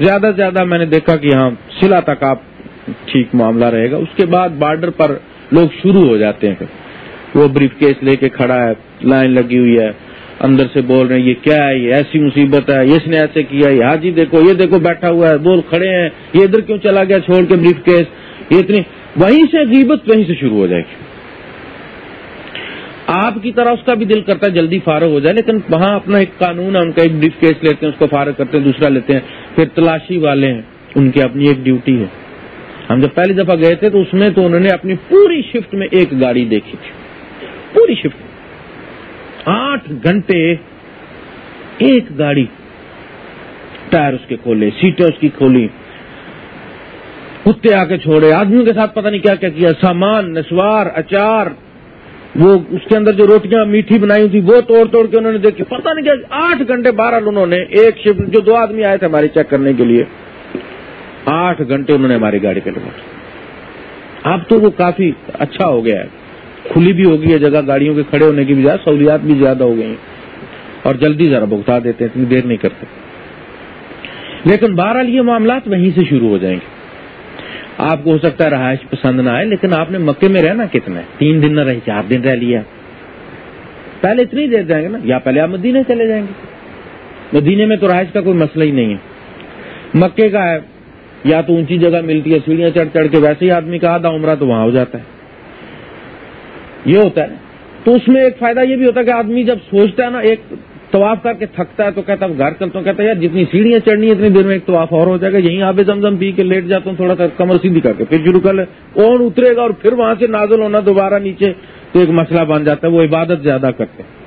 زیادہ سے زیادہ میں نے دیکھا کہ یہاں سلا تک آپ ٹھیک معاملہ رہے گا۔ اس کے بعد بارڈر پر لوگ شروع ہو جاتے ہیں۔ وہ بریف کیس لے کے کھڑا ہے لائن لگی ہوئی ہے، اندر سے بول رہے ہیں، یہ کیا ہے؟ یہ ایسی مصیبت ہے اس نے ایسے کیا یہ حاجی دیکھو، یہ دیکھو بیٹھا ہوا ہے، بول کھڑے ہیں، یہ ادھر کیوں چلا گیا چھوڑ کے بریف کیس یہ اتنی وہیں سے غیبت وہیں سے شروع ہو جائے گی۔ آپ کی طرح اس کا بھی دل کرتا ہے، جلدی فارغ ہو جائے، لیکن وہاں اپنا ایک قانون ہے ان کا ایک بریف کیس لیتے ہیں، اس کو فارغ کرتے ہیں، دوسرا لیتے ہیں، پھر تلاشی والے ہیں، ان کی اپنی ایک ڈیوٹی ہے۔ ہم جب پہلی دفعہ گئے تھے تو اس میں تو انہوں نے اپنی پوری شفٹ میں ایک گاڑی دیکھی تھی۔ پوری شفٹ۔ آٹھ گھنٹے ایک گاڑی۔ ٹائر اس کے کھولے، سیٹیں اس کی کھولی۔ کتے آ کے چھوڑے، آدمیوں کے ساتھ پتہ نہیں کیا کیا کیا، سامان، نسوار، اچار۔ وہ اس کے اندر جو روٹیاں، میٹھی بنائی ہوئی تھی، وہ توڑ توڑ کے انہوں نے دیکھی۔ پتہ نہیں کیا، آٹھ گھنٹے بارہ انہوں نے ایک شفٹ، جو دو آدمی آئے تھے ہماری چیک کرنے کے لیے۔ آٹھ گھنٹے انہوں نے ہماری گاڑی پہ لگا اب تو وہ کافی اچھا ہو گیا ہے۔ کھلی بھی ہو گئی ہے جگہ، گاڑیوں کے کھڑے ہونے کی بھی زیادہ سہولیات بھی زیادہ ہو گئی ہیں۔ اور جلدی ذرا بگتا دیتے ہیں، اتنی دیر نہیں کرتے۔ لیکن بہرحال یہ معاملات وہیں سے شروع ہو جائیں گے۔ آپ کو ہو سکتا ہے رہائش پسند نہ آئے، لیکن آپ نے مکے میں رہنا کتنا ہے؟ تین دن نہ رہی چار دن رہ لیا۔ پہلے اتنی دیر جائیں گے نا؟ یا پہلے آپ مدینے چلے جائیں گے۔ مدینے میں تو رہائش کا کوئی مسئلہ ہی نہیں ہے۔ مکے کا ہے یا تو اونچی جگہ ملتی ہے، سیڑھیاں چڑھ چڑھ کے ویسے ہی آدمی کا آدھا عمرہ تو وہاں ہو جاتا ہے۔ یہ ہوتا ہے۔ تو اس میں ایک فائدہ یہ بھی ہوتا ہے کہ آدمی جب سوچتا ہے نا، ایک طواف کر کے تھکتا ہے تو کہتا ہوں گھر چلتا ہوں، کہتا ہے، یار جتنی سیڑھیاں چڑھنی ہے اتنی دیر میں ایک طواف اور ہو جائے گا، یہیں آبے زمزم پی کے لیٹ جاتا ہوں، تھوڑا سا کمر سیدھی کر کے پھر شروع کر لے۔ کون اترے گا اور پھر وہاں سے نازل ہونا دوبارہ نیچے تو ایک مسئلہ بن جاتا ہے، وہ عبادت زیادہ کرتے ہیں۔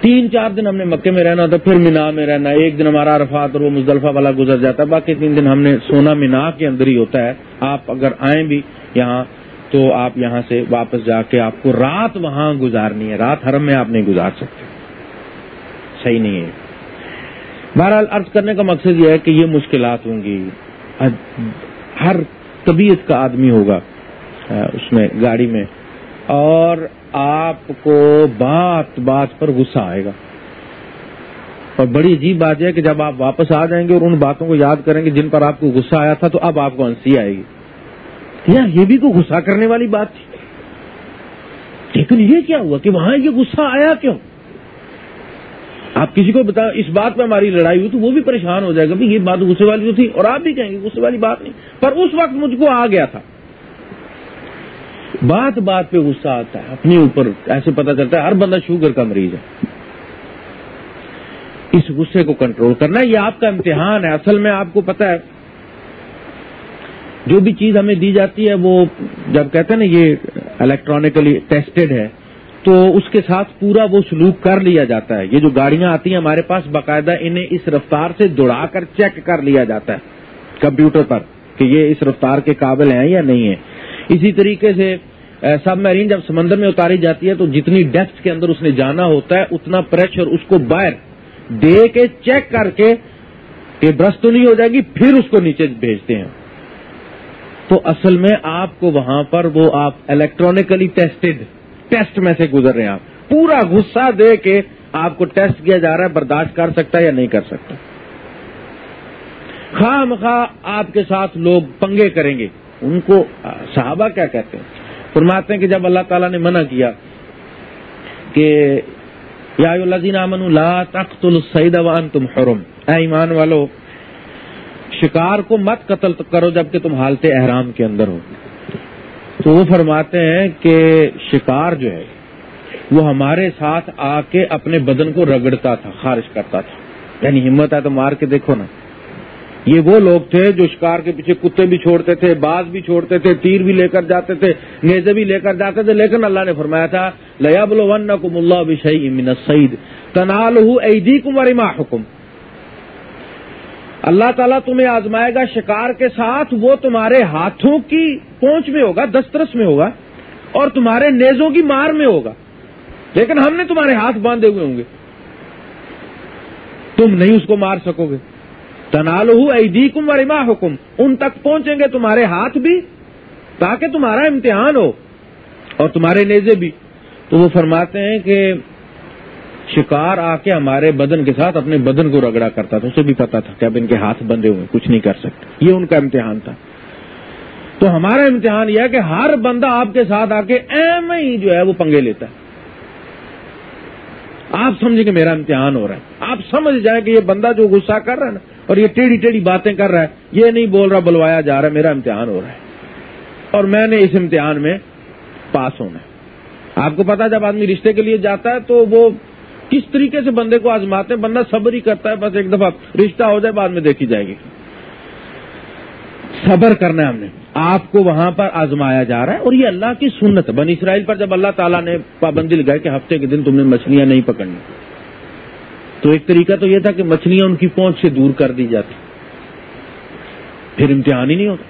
تین چار دن ہم نے مکے میں رہنا تھا، پھر مینا میں رہنا۔ ایک دن ہمارا عرفات اور وہ مزدلفہ والا گزر جاتا ہے باقی تین دن ہم نے سونا مینا کے اندر ہی ہوتا ہے۔ آپ اگر آئیں بھی یہاں، تو آپ یہاں سے واپس جا کے آپ کو رات وہاں گزارنی ہے۔ رات حرم میں آپ نہیں گزار سکتے۔ صحیح نہیں ہے۔ بہرحال عرض کرنے کا مقصد یہ ہے کہ یہ مشکلات ہوں گی۔ ہر طبیعت کا آدمی ہوگا اس میں، گاڑی میں۔ اور آپ کو بات بات پر غصہ آئے گا۔ اور بڑی عجیب بات ہے کہ جب آپ واپس آ جائیں گے اور ان باتوں کو یاد کریں گے جن پر آپ کو غصہ آیا تھا تو اب آپ کو ہنسی آئے گی۔ یا یہ بھی تو غصہ کرنے والی بات تھی۔ لیکن یہ کیا ہوا کہ وہاں یہ غصہ آیا کیوں؟ آپ کسی کو بتا، اس بات پہ ہماری لڑائی ہوئی تو وہ بھی پریشان ہو جائے گا یہ بات غصے والی تو تھی اور آپ بھی کہیں گے غصے والی بات نہیں۔ پر اس وقت مجھ کو آ گیا تھا۔ بات بات پہ غصہ آتا ہے، اپنے اوپر ایسے پتا چلتا ہے، ہر بندہ شوگر کا مریض ہے۔ اس غصے کو کنٹرول کرنا یہ آپ کا امتحان ہے۔ اصل میں آپ کو پتا ہے، جو بھی چیز ہمیں دی جاتی ہے، وہ جب کہتے ہیں نا یہ الیکٹرانکلی ٹیسٹڈ ہے، تو اس کے ساتھ پورا وہ سلوک کر لیا جاتا ہے۔ یہ جو گاڑیاں آتی ہیں ہمارے پاس، باقاعدہ انہیں اس رفتار سے دوڑا کر چیک کر لیا جاتا ہے۔ کمپیوٹر پر کہ یہ اس رفتار کے قابل ہیں یا نہیں ہیں۔ اسی طریقے سے سب میرین جب سمندر میں اتاری جاتی ہے تو جتنی ڈیپتھ کے اندر اس نے جانا ہوتا ہے، اتنا پریشر اس کو باہر دے کے چیک کر کے کہ برس تو نہیں ہو جائے گی، پھر اس کو نیچے بھیجتے ہیں۔ تو اصل میں آپ کو وہاں پر وہ آپ الیکٹرانکلی ٹیسٹڈ ٹیسٹ میں سے گزر رہے ہیں آپ۔ پورا غصہ دے کے آپ کو ٹیسٹ کیا جا رہا ہے، برداشت کر سکتا ہے یا نہیں کر سکتا۔ خواہ مخواہ آپ کے ساتھ لوگ پنگے کریں گے۔ ان کو صحابہ کیا کہتے ہیں؟ فرماتے ہیں کہ جب اللہ تعالیٰ نے منع کیا کہ یا امن لا تخت السعید وان تم حرم۔ اے ایمان والو، شکار کو مت قتل کرو جبکہ تم حالت احرام کے اندر ہو۔ تو وہ فرماتے ہیں کہ شکار جو ہے، وہ ہمارے ساتھ آ کے اپنے بدن کو رگڑتا تھا، خارج کرتا تھا۔ یعنی ہمت ہے تو مار کے دیکھو نا۔ یہ وہ لوگ تھے جو شکار کے پیچھے کتے بھی چھوڑتے تھے، باز بھی چھوڑتے تھے، تیر بھی لے کر جاتے تھے، نیزے بھی لے کر جاتے تھے، لیکن اللہ نے فرمایا تھا لیا بلو ون کم اللہ بشئی من سعید تنال حکم اللہ تعالیٰ تمہیں آزمائے گا شکار کے ساتھ، وہ تمہارے ہاتھوں کی پونچ میں ہوگا، دسترس میں ہوگا، اور تمہارے نیزوں کی مار میں ہوگا۔ لیکن ہم نے تمہارے ہاتھ باندھے ہوئے ہوں گے۔ تم نہیں اس کو مار سکو گے۔ تنال ایدی کم و رما حکم ان تک پہنچیں گے تمہارے ہاتھ بھی، تاکہ تمہارا امتحان ہو اور تمہارے نیزے بھی۔ تو وہ فرماتے ہیں کہ شکار آ کے ہمارے بدن کے ساتھ اپنے بدن کو رگڑا کرتا تھا، اسے بھی پتا تھا کہ اب ان کے ہاتھ بندے ہوئے، کچھ نہیں کر سکتے۔ یہ ان کا امتحان تھا۔ تو ہمارا امتحان یہ ہے کہ ہر بندہ آپ کے ساتھ آ کے ایم ہی جو ہے وہ پنگے لیتا ہے۔ آپ سمجھیں کہ میرا امتحان ہو رہا ہے۔ آپ سمجھ جائیں کہ یہ بندہ جو غصہ کر رہا ہے نا اور یہ ٹیڑھی ٹیڑھی باتیں کر رہا ہے، یہ نہیں بول رہا بلوایا جا رہا ہے، میرا امتحان ہو رہا ہے۔ اور میں نے اس امتحان میں پاس ہونا ہے۔ آپ کو پتا جب آدمی رشتے کے لیے جاتا ہے تو وہ کس طریقے سے بندے کو آزماتے ہیں؟ بندہ صبر ہی کرتا ہے، بس ایک دفعہ رشتہ ہو جائے، بعد میں دیکھی جائے گی۔ صبر کرنا ہے ہم نے۔ آپ کو وہاں پر آزمایا جا رہا ہے اور یہ اللہ کی سنت ہے۔ بن اسرائیل پر جب اللہ تعالیٰ نے پابندی لگائی کہ ہفتے کے دن تم نے مچھلیاں نہیں پکڑنی۔ تو ایک طریقہ تو یہ تھا کہ مچھلیاں ان کی پہنچ سے دور کر دی جاتی۔ پھر امتحان ہی نہیں ہوتا۔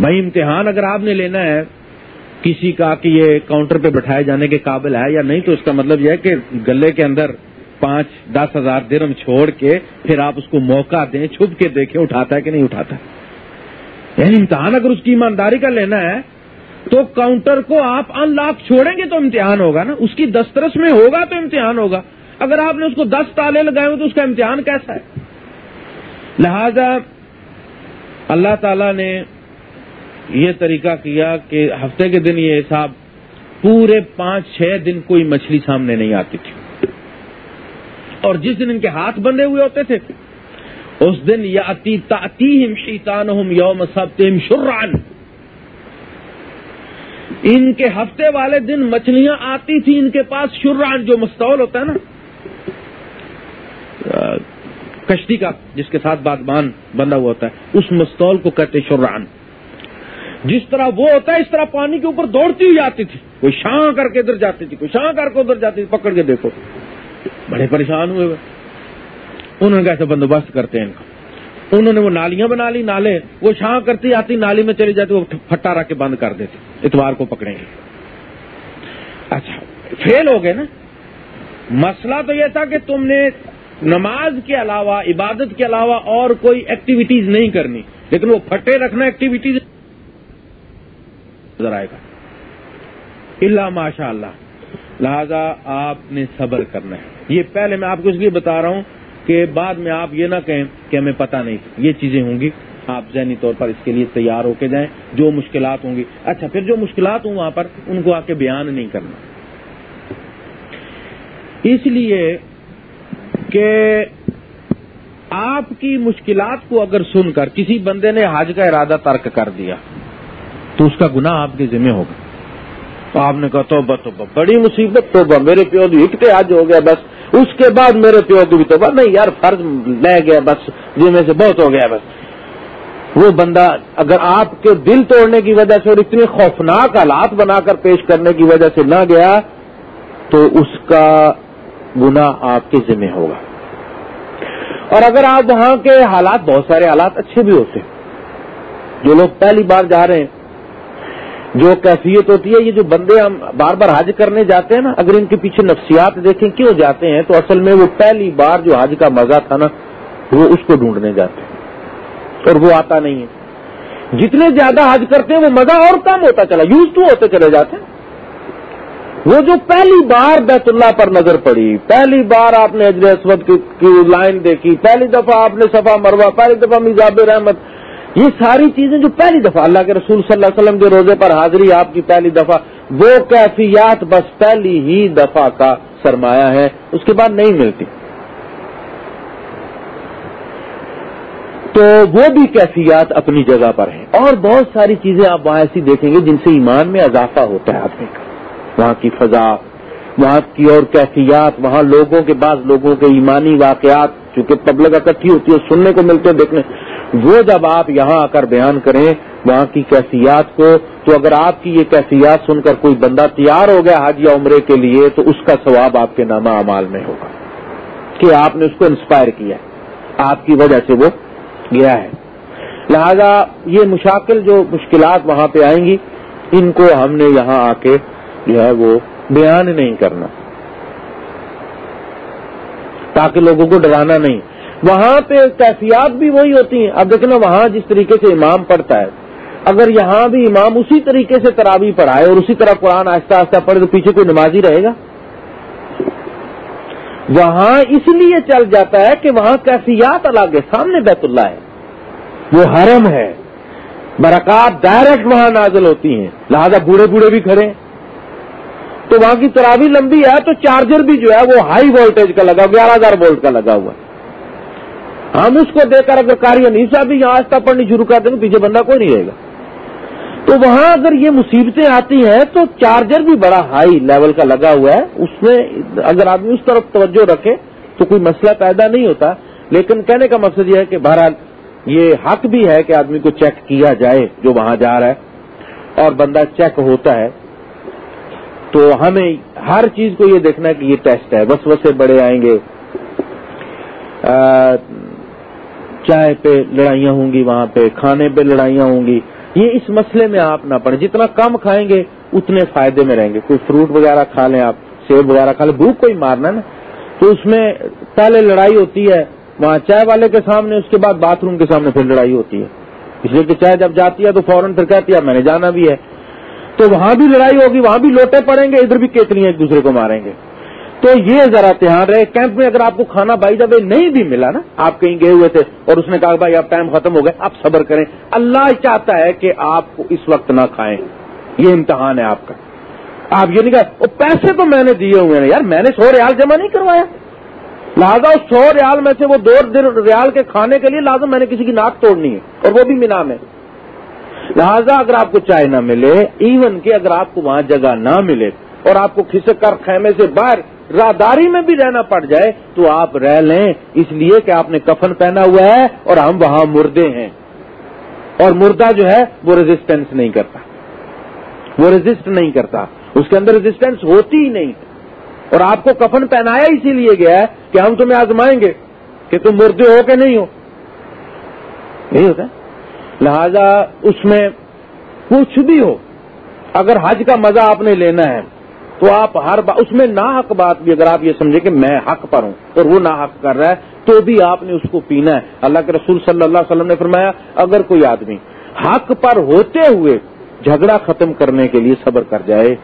بھائی امتحان اگر آپ نے لینا ہے کسی کا کہ یہ کاؤنٹر پہ بٹھائے جانے کے قابل ہے یا نہیں، تو اس کا مطلب یہ ہے کہ گلے کے اندر پانچ، دس ہزار درم چھوڑ کے پھر آپ اس کو موقع دیں، چھپ کے دیکھیں، اٹھاتا ہے کہ نہیں اٹھاتا۔ یعنی امتحان اگر اس کی ایمانداری کا لینا ہے، تو کاؤنٹر کو آپ ان لاکھ چھوڑیں گے تو امتحان ہوگا نا۔ اس کی دسترس میں ہوگا تو امتحان ہوگا۔ اگر آپ نے اس کو دس تالے لگائے ہوئے تو اس کا امتحان کیسا ہے؟ لہذا اللہ تعالی نے یہ طریقہ کیا کہ ہفتے کے دن یہ حساب پورے پانچ، چھ دن کوئی مچھلی سامنے نہیں آتی تھی۔ اور جس دن ان کے ہاتھ بندے ہوئے ہوتے تھے، اس دن یا اتی تاتیم شیتان یوم سب شران ان کے ہفتے والے دن مچھلیاں آتی تھی ان کے پاس شران جو مستول ہوتا ہے نا۔ کشتی کا جس کے ساتھ بادبان بندہ ہوا ہوتا ہے، اس مستول کو کہتے شران جس طرح وہ ہوتا ہے، اس طرح پانی کے اوپر دوڑتی ہوئی جاتی تھی۔ کوئی شاں کر کے ادھر جاتی تھی، کوئی شاں کر کے ادھر جاتی تھی، پکڑ کے دیکھو۔ بڑے پریشان ہوئے انہوں نے کیسے بندوبست کرتے ہیں ان کا۔ انہوں نے وہ نالیاں بنا لی، نالے۔ وہ شاں کرتی، آتی نالی میں چلی جاتی، وہ پھٹا رکھ کے بند کر دیتے اتوار کو پکڑیں گے۔ اچھا فیل ہو گئے نا۔ مسئلہ تو یہ تھا کہ تم نے نماز کے علاوہ، عبادت کے علاوہ اور کوئی ایکٹیویٹیز نہیں کرنی۔ لیکن وہ پھٹے رکھنا ایکٹیویٹیز نظر آئے گا۔ اللہ ماشاء اللہ لہذا آپ نے صبر کرنا ہے۔ یہ پہلے میں آپ کو اس لیے بتا رہا ہوں کہ بعد میں آپ یہ نہ کہیں کہ ہمیں پتہ نہیں۔ یہ چیزیں ہوں گی۔ آپ ذہنی طور پر اس کے لیے تیار ہو کے جائیں۔ جو مشکلات ہوں گی۔ اچھا پھر جو مشکلات ہوں وہاں پر، ان کو آ کے بیان نہیں کرنا۔ اس لیے کہ آپ کی مشکلات کو اگر سن کر کسی بندے نے حج کا ارادہ ترک کر دیا، تو اس کا گناہ آپ کے ذمہ ہوگا۔ تو آپ نے کہا تو تو بڑی مصیبت تو میرے پیو ہکتے آج ہو گیا بس۔ اس کے بعد میرے پیو کی بھی تو نہیں یار، فرض لے گیا بس۔ جی سے بہت ہو گیا بس۔ وہ بندہ اگر آپ کے دل توڑنے کی وجہ سے اور اتنے خوفناک حالات بنا کر پیش کرنے کی وجہ سے نہ گیا، تو اس کا گنا آپ کے ذمہ ہوگا۔ اور اگر آپ وہاں کے حالات، بہت سارے حالات اچھے بھی ہوتے، جو لوگ پہلی بار جا رہے ہیں جو کیفیت ہوتی ہے، یہ جو بندے ہم بار بار حج کرنے جاتے ہیں نا، اگر ان کے پیچھے نفسیات دیکھیں کیوں جاتے ہیں، تو اصل میں وہ پہلی بار جو حج کا مزہ تھا نا، وہ اس کو ڈھونڈنے جاتے ہیں۔ اور وہ آتا نہیں ہے۔ جتنے زیادہ حج کرتے ہیں، وہ مزہ اور کم ہوتا چلا، یوز تو ہوتے چلے جاتے ہیں۔ وہ جو پہلی بار بیت اللہ پر نظر پڑی، پہلی بار آپ نے اجر اسود کی لائن دیکھی، پہلی دفعہ آپ نے صفا مروا پہلی دفعہ میزاب رحمت یہ ساری چیزیں جو پہلی دفعہ اللہ کے رسول صلی اللہ علیہ وسلم کے روزے پر حاضری آپ کی پہلی دفعہ، وہ کیفیات بس پہلی ہی دفعہ کا سرمایہ ہے، اس کے بعد نہیں ملتی۔ تو وہ بھی کیفیات اپنی جگہ پر ہیں۔ اور بہت ساری چیزیں آپ وہاں ایسی دیکھیں گے جن سے ایمان میں اضافہ ہوتا ہے آدمی کا۔ وہاں کی فضا، وہاں کی اور کیفیات، وہاں لوگوں کے بعد لوگوں کے ایمانی واقعات، چونکہ پبلک اکٹھی ہوتی ہے، سننے کو ملتے دیکھنے۔ وہ جب آپ یہاں آ کر بیان کریں وہاں کی کیفیات کو، تو اگر آپ کی یہ کیفیات سن کر کوئی بندہ تیار ہو گیا حج یا عمرے کے لیے، تو اس کا ثواب آپ کے نامہ امال میں ہوگا کہ آپ نے اس کو انسپائر کیا ہے۔ آپ کی وجہ سے وہ گیا ہے۔ لہذا یہ مشاکل جو مشکلات وہاں پہ آئیں گی، ان کو ہم نے یہاں آ کے جو ہے وہ بیان نہیں کرنا۔ تاکہ لوگوں کو ڈرانا نہیں۔ وہاں پہ کیفیات بھی وہی ہوتی ہیں۔ اب دیکھنا وہاں جس طریقے سے امام پڑھتا ہے، اگر یہاں بھی امام اسی طریقے سے ترابی پڑھائے اور اسی طرح قرآن آہستہ آہستہ پڑھے تو پیچھے کوئی نمازی رہے گا؟ وہاں اس لیے چل جاتا ہے کہ وہاں کیفیات الگ ہے سامنے بیت اللہ ہے۔ وہ حرم ہے۔ برکات ڈائریکٹ وہاں نازل ہوتی ہیں۔ لہذا بوڑھے بوڑھے بھی کھڑے تو وہاں کی تراوی لمبی ہے تو چارجر بھی جو ہے وہ ہائی وولٹیج کا لگا، گیارہ ہزار وولٹ کا لگا ہوا ہے۔ ہم اس کو دیکھ کر اگر کاری انیسا بھی یہاں آستہ پڑھنی شروع کر دیں گے پیچھے بندہ کوئی نہیں رہے گا۔ تو وہاں اگر یہ مصیبتیں آتی ہیں تو چارجر بھی بڑا ہائی لیول کا لگا ہوا ہے۔ اس میں اگر آدمی اس طرف توجہ رکھے تو کوئی مسئلہ پیدا نہیں ہوتا۔ لیکن کہنے کا مقصد یہ ہے کہ بہرحال یہ حق بھی ہے کہ آدمی کو چیک کیا جائے جو وہاں جا رہا ہے اور بندہ چیک ہوتا ہے۔ تو ہمیں ہر چیز کو یہ دیکھنا ہے کہ یہ ٹیسٹ ہے۔ بس وسے بڑے آئیں گے۔ چائے پہ لڑائیاں ہوں گی، وہاں پہ کھانے پہ لڑائیاں ہوں گی۔ یہ اس مسئلے میں آپ نہ پڑیں جتنا کم کھائیں گے، اتنے فائدے میں رہیں گے۔ کوئی فروٹ وغیرہ کھا لیں آپ، سیب وغیرہ کھا لیں، بھوک کوئی مارنا نا تو اس میں پہلے لڑائی ہوتی ہے، وہاں چائے والے کے سامنے، اس کے بعد باتھ روم کے سامنے پھر لڑائی ہوتی ہے۔ اس لیے کہ چائے جب جاتی ہے تو فوراً پھر کہتی ہے میں نے جانا بھی ہے۔ تو وہاں بھی لڑائی ہوگی، وہاں بھی لوٹے پڑیں گے، ادھر بھی کیتنی ایک دوسرے کو ماریں گے۔ تو یہ ذرا دھیان رہے، کیمپ میں اگر آپ کو کھانا بائی جب نہیں بھی ملا نا، آپ کہیں گئے ہوئے تھے اور اس نے کہا بھائی اب ٹائم ختم ہو گئے آپ صبر کریں۔ اللہ چاہتا ہے کہ آپ کو اس وقت نہ کھائیں۔ یہ امتحان ہے آپ کا۔ آپ یہ نہیں کہا پیسے تو میں نے دیے ہوئے ہیں۔ یار، میں نے سو ریال جمع نہیں کروایا۔ لہٰذا اس سو ریال میں سے وہ دو دن ریال کے کھانے کے لیے لازم، میں نے کسی کی ناک توڑنی ہے، اور وہ بھی مینا میں۔ لہذا اگر آپ کو چائے نہ ملے، ایون کہ اگر آپ کو وہاں جگہ نہ ملے، اور آپ کو کھسک کر خیمے سے باہر راہداری میں بھی رہنا پڑ جائے تو آپ رہ لیں۔ اس لیے کہ آپ نے کفن پہنا ہوا ہے اور ہم وہاں مردے ہیں۔ اور مردہ جو ہے وہ ریزسٹنس نہیں کرتا۔ وہ ریزسٹ نہیں کرتا۔ اس کے اندر ریزسٹنس ہوتی ہی نہیں۔ اور آپ کو کفن پہنایا اسی لیے گیا ہے کہ ہم تمہیں آزمائیں گے کہ تم مردے ہو کہ نہیں ہو۔ یہی ہوتا ہے۔ لہذا اس میں کچھ بھی ہو۔ اگر حج کا مزہ آپ نے لینا ہے تو آپ ہر بات اس میں نا حق بات بھی اگر آپ یہ سمجھیں کہ میں حق پر ہوں اور وہ نا حق کر رہا ہے، تو بھی آپ نے اس کو پینا ہے۔ اللہ کے رسول صلی اللہ علیہ وسلم نے فرمایا، اگر کوئی آدمی حق پر ہوتے ہوئے جھگڑا ختم کرنے کے لیے صبر کر جائے،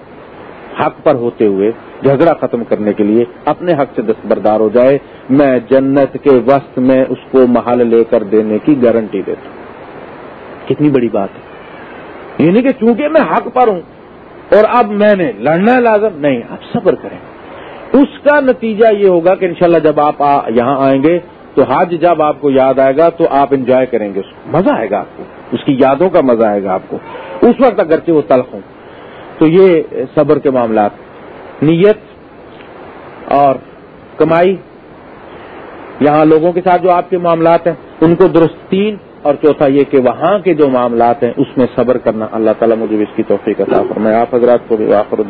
حق پر ہوتے ہوئے جھگڑا ختم کرنے کے لیے اپنے حق سے دستبردار ہو جائے، میں جنت کے وقت میں اس کو محل لے کر دینے کی گارنٹی دیتا ہوں۔ کتنی بڑی بات ہے۔ یہ نہیں کہ چونکہ میں حق پر ہوں اور اب میں نے لڑنا لازم نہیں، آپ صبر کریں۔ اس کا نتیجہ یہ ہوگا کہ انشاءاللہ جب آپ یہاں آئیں گے تو حج جب آپ کو یاد آئے گا تو آپ انجوائے کریں گے۔ اس کو مزہ آئے گا آپ کو۔ اس کی یادوں کا مزہ آئے گا آپ کو۔ اس وقت اگرچہ وہ تلخ ہوں۔ تو یہ صبر کے معاملات۔ نیت اور کمائی۔ یہاں لوگوں کے ساتھ جو آپ کے معاملات ہیں، ان کو درست تین اور چوتھا یہ کہ وہاں کے جو معاملات ہیں، اس میں صبر کرنا اللہ تعالیٰ مجھے اس کی توفیق عطا فرمائے۔ آپ حضرات کو بھی واخر